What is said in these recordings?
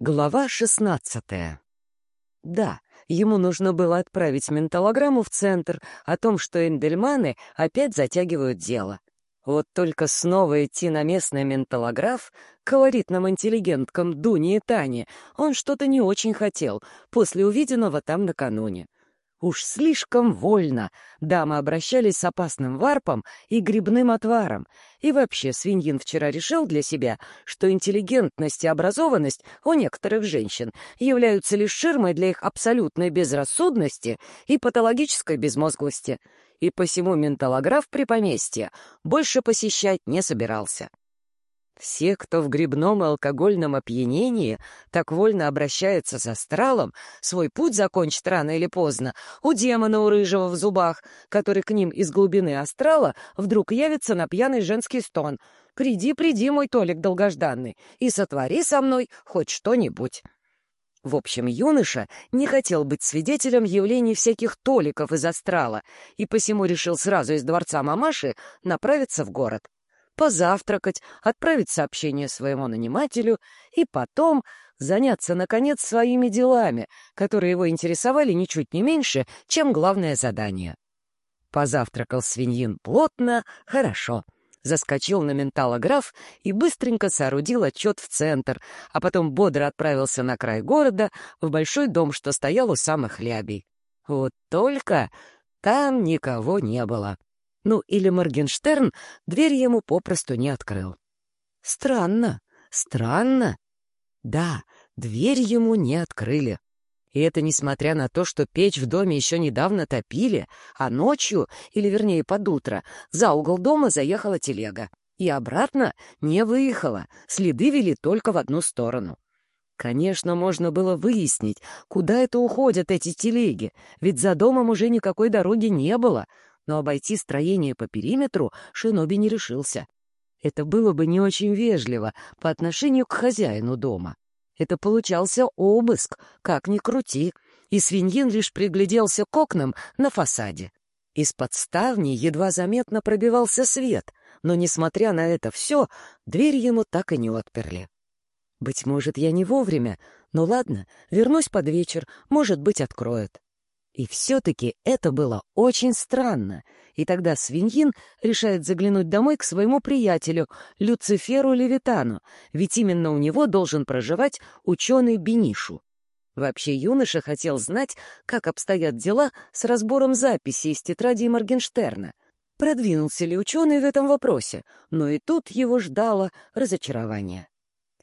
Глава шестнадцатая. Да, ему нужно было отправить менталограмму в центр о том, что эндельманы опять затягивают дело. Вот только снова идти на местный менталограф колоритным интеллигенткам Дуне и Тане он что-то не очень хотел после увиденного там накануне. Уж слишком вольно дамы обращались с опасным варпом и грибным отваром. И вообще свиньин вчера решил для себя, что интеллигентность и образованность у некоторых женщин являются лишь ширмой для их абсолютной безрассудности и патологической безмозглости. И посему менталограф при поместье больше посещать не собирался. Все, кто в грибном и алкогольном опьянении так вольно обращается с астралом, свой путь закончит рано или поздно у демона у рыжего в зубах, который к ним из глубины астрала вдруг явится на пьяный женский стон. «Приди, приди, мой Толик долгожданный, и сотвори со мной хоть что-нибудь». В общем, юноша не хотел быть свидетелем явлений всяких толиков из астрала и посему решил сразу из дворца мамаши направиться в город позавтракать, отправить сообщение своему нанимателю и потом заняться, наконец, своими делами, которые его интересовали ничуть не меньше, чем главное задание. Позавтракал свиньин плотно, хорошо. Заскочил на менталограф и быстренько соорудил отчет в центр, а потом бодро отправился на край города, в большой дом, что стоял у самых лябей. Вот только там никого не было. Ну, или Моргенштерн дверь ему попросту не открыл. Странно, странно. Да, дверь ему не открыли. И это несмотря на то, что печь в доме еще недавно топили, а ночью, или вернее под утро, за угол дома заехала телега. И обратно не выехала, следы вели только в одну сторону. Конечно, можно было выяснить, куда это уходят эти телеги, ведь за домом уже никакой дороги не было, но обойти строение по периметру Шиноби не решился. Это было бы не очень вежливо по отношению к хозяину дома. Это получался обыск, как ни крути, и свиньин лишь пригляделся к окнам на фасаде. Из-под ставни едва заметно пробивался свет, но, несмотря на это все, дверь ему так и не отперли. Быть может, я не вовремя, но ладно, вернусь под вечер, может быть, откроют. И все-таки это было очень странно, и тогда свиньин решает заглянуть домой к своему приятелю, Люциферу Левитану, ведь именно у него должен проживать ученый Бенишу. Вообще юноша хотел знать, как обстоят дела с разбором записей из тетради Моргенштерна. Продвинулся ли ученый в этом вопросе, но и тут его ждало разочарование.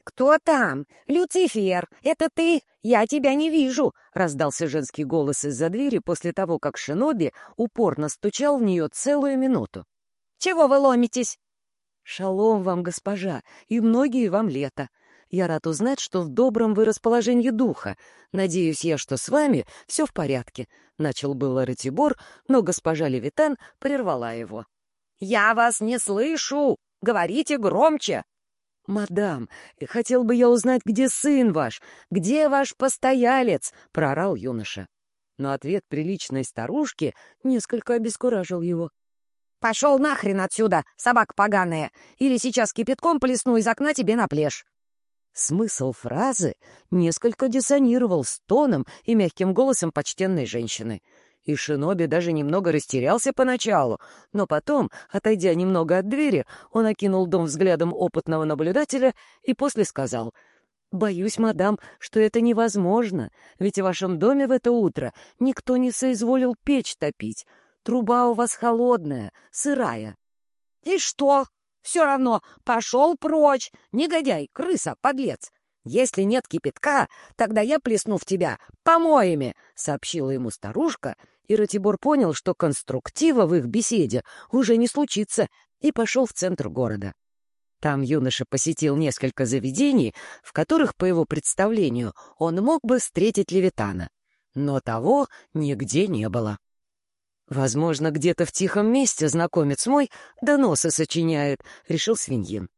«Кто там? Люцифер, это ты? Я тебя не вижу!» — раздался женский голос из-за двери после того, как Шиноби упорно стучал в нее целую минуту. «Чего вы ломитесь?» «Шалом вам, госпожа, и многие вам лето. Я рад узнать, что в добром вы расположении духа. Надеюсь я, что с вами все в порядке», — начал было Ратибор, но госпожа Левитан прервала его. «Я вас не слышу! Говорите громче!» «Мадам, хотел бы я узнать, где сын ваш, где ваш постоялец?» — проорал юноша. Но ответ приличной старушки несколько обескуражил его. «Пошел нахрен отсюда, собак поганая, или сейчас кипятком плесну из окна тебе на плешь!» Смысл фразы несколько диссонировал с тоном и мягким голосом почтенной женщины — и Шиноби даже немного растерялся поначалу, но потом, отойдя немного от двери, он окинул дом взглядом опытного наблюдателя и после сказал «Боюсь, мадам, что это невозможно, ведь в вашем доме в это утро никто не соизволил печь топить. Труба у вас холодная, сырая». «И что? Все равно пошел прочь, негодяй, крыса, подлец!» «Если нет кипятка, тогда я плесну в тебя помоями», — сообщила ему старушка, и Ратибор понял, что конструктива в их беседе уже не случится, и пошел в центр города. Там юноша посетил несколько заведений, в которых, по его представлению, он мог бы встретить Левитана. Но того нигде не было. «Возможно, где-то в тихом месте знакомец мой доносы сочиняет», — решил свиньин.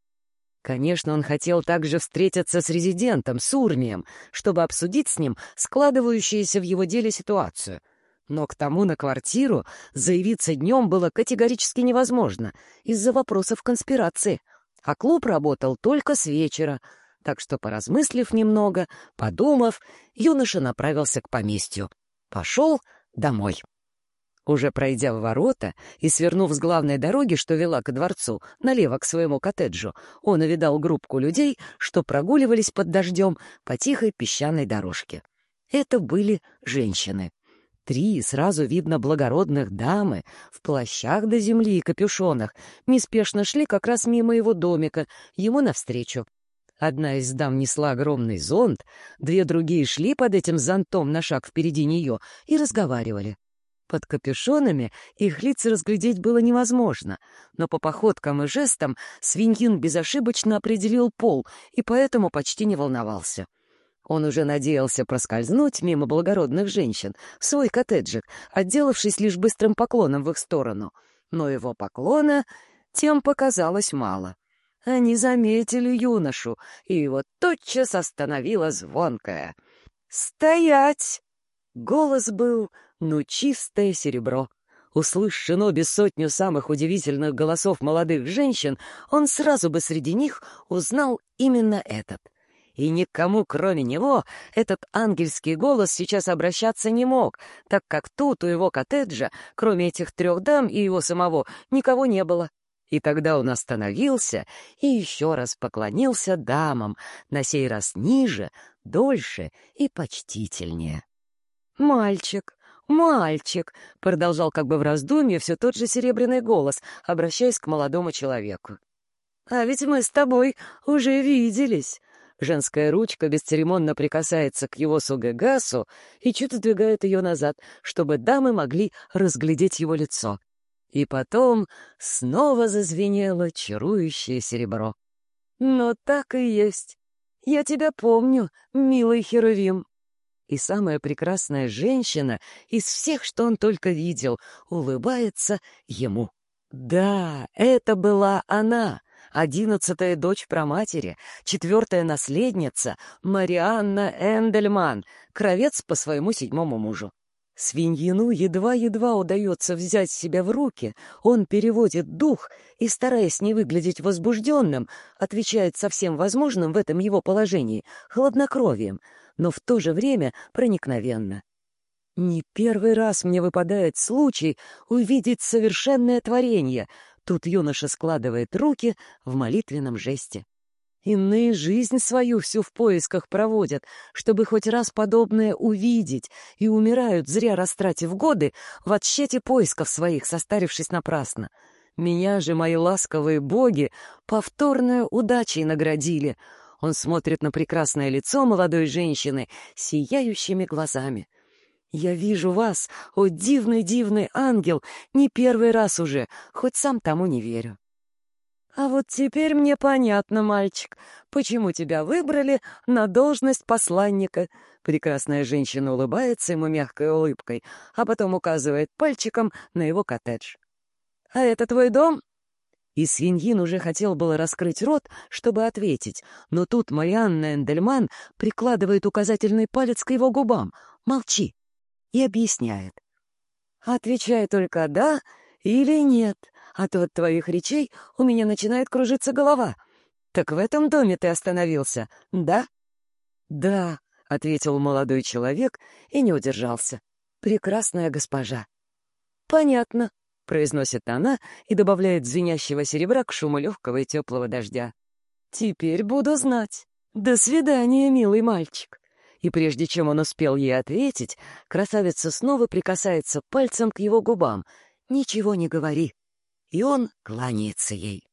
Конечно, он хотел также встретиться с резидентом, с Урмием, чтобы обсудить с ним складывающуюся в его деле ситуацию. Но к тому на квартиру заявиться днем было категорически невозможно из-за вопросов конспирации. А клуб работал только с вечера. Так что, поразмыслив немного, подумав, юноша направился к поместью. Пошел домой. Уже пройдя в ворота и свернув с главной дороги, что вела ко дворцу, налево к своему коттеджу, он увидал группку людей, что прогуливались под дождем по тихой песчаной дорожке. Это были женщины. Три сразу видно благородных дамы в плащах до земли и капюшонах неспешно шли как раз мимо его домика, ему навстречу. Одна из дам несла огромный зонт, две другие шли под этим зонтом на шаг впереди нее и разговаривали. Под капюшонами их лица разглядеть было невозможно, но по походкам и жестам свиньин безошибочно определил пол и поэтому почти не волновался. Он уже надеялся проскользнуть мимо благородных женщин в свой коттеджик, отделавшись лишь быстрым поклоном в их сторону. Но его поклона тем показалось мало. Они заметили юношу, и его тотчас остановила звонкая. «Стоять!» Голос был, ну, чистое серебро. Услышь Шиноби сотню самых удивительных голосов молодых женщин, он сразу бы среди них узнал именно этот. И никому, кроме него, этот ангельский голос сейчас обращаться не мог, так как тут у его коттеджа, кроме этих трех дам и его самого, никого не было. И тогда он остановился и еще раз поклонился дамам, на сей раз ниже, дольше и почтительнее. «Мальчик, мальчик!» — продолжал как бы в раздумье все тот же серебряный голос, обращаясь к молодому человеку. «А ведь мы с тобой уже виделись!» Женская ручка бесцеремонно прикасается к его сугегасу и чуть сдвигает ее назад, чтобы дамы могли разглядеть его лицо. И потом снова зазвенело чарующее серебро. «Но так и есть. Я тебя помню, милый Херувим». И самая прекрасная женщина из всех, что он только видел, улыбается ему. Да, это была она, одиннадцатая дочь проматери, четвертая наследница Марианна Эндельман, кровец по своему седьмому мужу. Свиньину едва-едва удается взять себя в руки, он переводит дух и, стараясь не выглядеть возбужденным, отвечает со всем возможным в этом его положении, хладнокровием, но в то же время проникновенно. Не первый раз мне выпадает случай увидеть совершенное творение. Тут юноша складывает руки в молитвенном жесте. Иные жизнь свою всю в поисках проводят, чтобы хоть раз подобное увидеть, и умирают, зря растратив годы, в отсчете поисков своих, состарившись напрасно. Меня же мои ласковые боги повторную удачей наградили. Он смотрит на прекрасное лицо молодой женщины сияющими глазами. «Я вижу вас, о дивный-дивный ангел, не первый раз уже, хоть сам тому не верю». «А вот теперь мне понятно, мальчик, почему тебя выбрали на должность посланника». Прекрасная женщина улыбается ему мягкой улыбкой, а потом указывает пальчиком на его коттедж. «А это твой дом?» И свиньин уже хотел было раскрыть рот, чтобы ответить, но тут Марианна Эндельман прикладывает указательный палец к его губам. «Молчи!» и объясняет. «Отвечай только «да» или «нет», а то от твоих речей у меня начинает кружиться голова. Так в этом доме ты остановился, да?» «Да», — ответил молодой человек и не удержался. «Прекрасная госпожа». «Понятно», — произносит она и добавляет звенящего серебра к шуму легкого и теплого дождя. «Теперь буду знать. До свидания, милый мальчик». И прежде чем он успел ей ответить, красавица снова прикасается пальцем к его губам. «Ничего не говори, и он кланяется ей.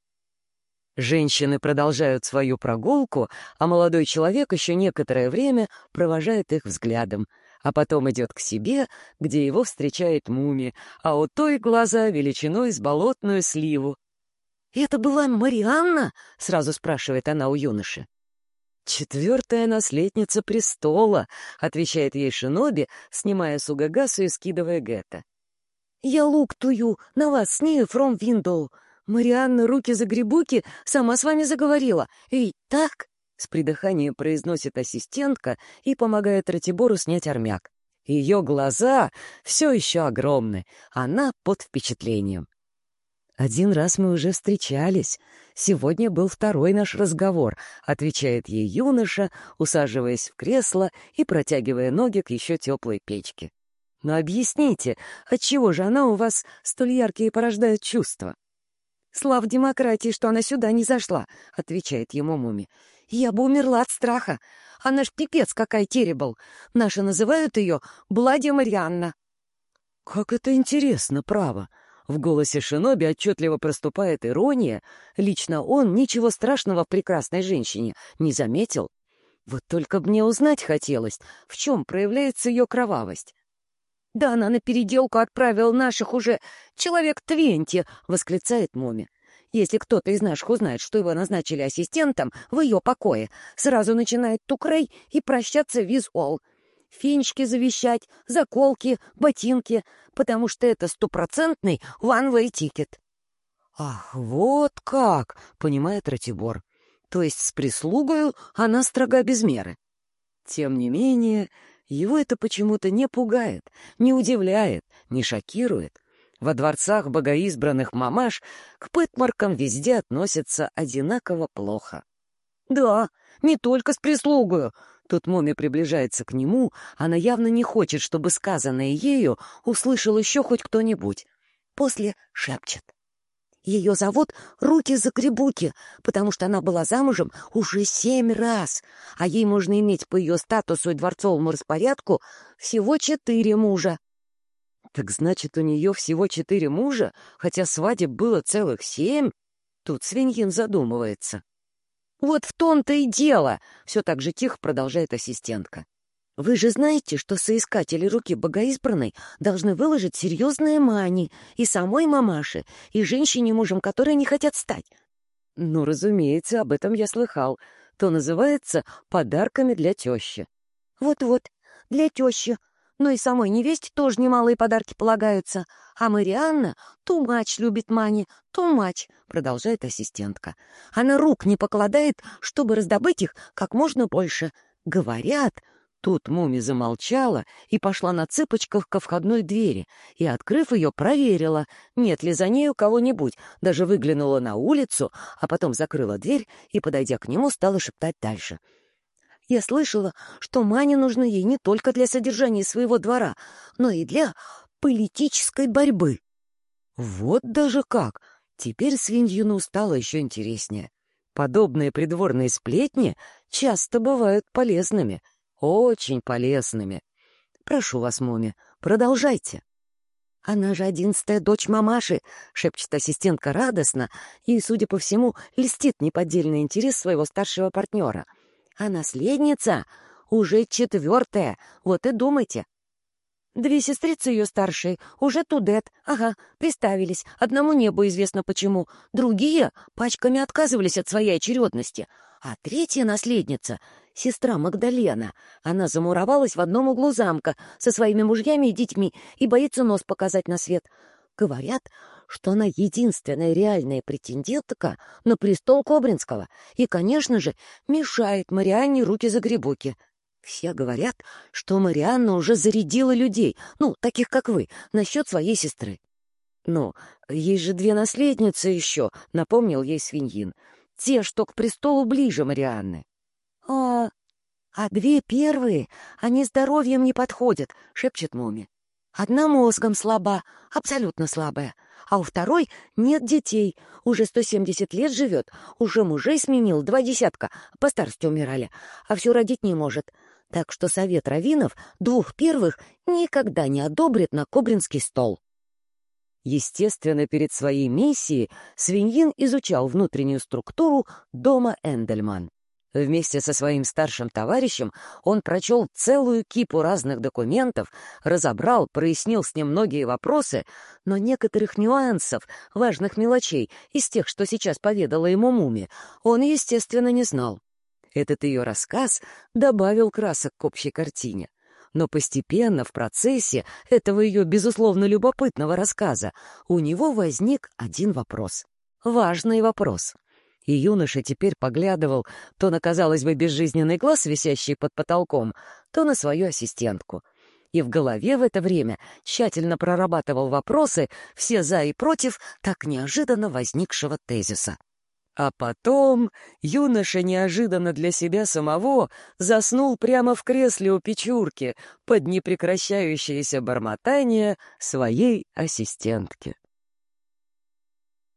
Женщины продолжают свою прогулку, а молодой человек еще некоторое время провожает их взглядом, а потом идет к себе, где его встречает муми, а у той глаза величиной с болотную сливу. «Это была Марианна?» — сразу спрашивает она у юноши. «Четвертая наследница престола», — отвечает ей Шиноби, снимая сугагасу и скидывая Гетта. «Я лук тую, на вас с ней фром виндоу. Марианна руки за грибуки сама с вами заговорила. Эй, так?» С придыханием произносит ассистентка и помогает Ратибору снять армяк. Ее глаза все еще огромны, она под впечатлением. «Один раз мы уже встречались. Сегодня был второй наш разговор», — отвечает ей юноша, усаживаясь в кресло и протягивая ноги к еще теплой печке. «Но объясните, отчего же она у вас столь яркие порождает чувства?» «Слав демократии, что она сюда не зашла», — отвечает ему Муми. «Я бы умерла от страха. Она ж пипец какая теребл. Наши называют ее Бладья Марианна». «Как это интересно, право!» В голосе Шиноби отчетливо проступает ирония. Лично он ничего страшного в прекрасной женщине не заметил. Вот только мне узнать хотелось, в чем проявляется ее кровавость. «Да она на переделку отправила наших уже человек Твенти!» — восклицает Моми. «Если кто-то из наших узнает, что его назначили ассистентом в ее покое, сразу начинает тукрей и прощаться виз-ол фенечки завещать, заколки, ботинки, потому что это стопроцентный one-way тикет. «Ах, вот как!» — понимает Ратибор. «То есть с прислугою она строга без меры». Тем не менее, его это почему-то не пугает, не удивляет, не шокирует. Во дворцах богоизбранных мамаш к пытмаркам везде относятся одинаково плохо. «Да, не только с прислугою», Тут Моми приближается к нему, она явно не хочет, чтобы сказанное ею услышал еще хоть кто-нибудь. После шепчет. Ее зовут Рути Закребуки, потому что она была замужем уже семь раз, а ей можно иметь по ее статусу и дворцовому распорядку всего четыре мужа. Так значит, у нее всего четыре мужа, хотя свадеб было целых семь? Тут свиньин задумывается. «Вот в том-то и дело!» — все так же тихо продолжает ассистентка. «Вы же знаете, что соискатели руки богоизбранной должны выложить серьезные мани и самой мамаше, и женщине мужем, которые не хотят стать». «Ну, разумеется, об этом я слыхал. То называется подарками для тещи». «Вот-вот, для тещи. Но и самой невесте тоже немалые подарки полагаются. А Марианна тумач любит Мани, тумач, продолжает ассистентка. Она рук не покладает, чтобы раздобыть их как можно больше. Говорят, Тут Муми замолчала и пошла на цыпочках ко входной двери, и, открыв ее, проверила, нет ли за нею кого-нибудь, даже выглянула на улицу, а потом закрыла дверь и, подойдя к нему, стала шептать дальше — я слышала, что Мане нужны ей не только для содержания своего двора, но и для политической борьбы. Вот даже как! Теперь свиньину стало еще интереснее. Подобные придворные сплетни часто бывают полезными, очень полезными. Прошу вас, Муми, продолжайте. «Она же одиннадцатая дочь мамаши», — шепчет ассистентка радостно, и, судя по всему, льстит неподдельный интерес своего старшего партнера — а наследница уже четвертая, вот и думайте. Две сестрицы ее старшие, уже тудет, ага, приставились, одному небу известно почему, другие пачками отказывались от своей очередности, а третья наследница, сестра Магдалена, она замуровалась в одном углу замка со своими мужьями и детьми и боится нос показать на свет. Говорят, что она единственная реальная претендентка на престол Кобринского и, конечно же, мешает Марианне руки за грибуки. Все говорят, что Марианна уже зарядила людей, ну, таких как вы, насчет своей сестры. «Ну, есть же две наследницы еще», — напомнил ей свиньин. «Те, что к престолу ближе Марианны». «А, а две первые, они здоровьем не подходят», — шепчет Муми. «Одна мозгом слаба, абсолютно слабая, а у второй нет детей, уже 170 лет живет, уже мужей сменил, два десятка, по старости умирали, а все родить не может. Так что совет раввинов двух первых никогда не одобрит на Кобринский стол. Естественно, перед своей миссией Свиньин изучал внутреннюю структуру дома Эндельман. Вместе со своим старшим товарищем он прочел целую кипу разных документов, разобрал, прояснил с ним многие вопросы, но некоторых нюансов, важных мелочей из тех, что сейчас поведала ему Муми, он, естественно, не знал. Этот ее рассказ добавил красок к общей картине. Но постепенно, в процессе этого ее, безусловно, любопытного рассказа, у него возник один вопрос. Важный вопрос — и юноша теперь поглядывал то на, казалось бы, безжизненный глаз, висящий под потолком, то на свою ассистентку. и в голове в это время тщательно прорабатывал вопросы, все за и против так неожиданно возникшего тезиса. А потом юноша неожиданно для себя самого заснул прямо в кресле у печурки под непрекращающееся бормотание своей ассистентки.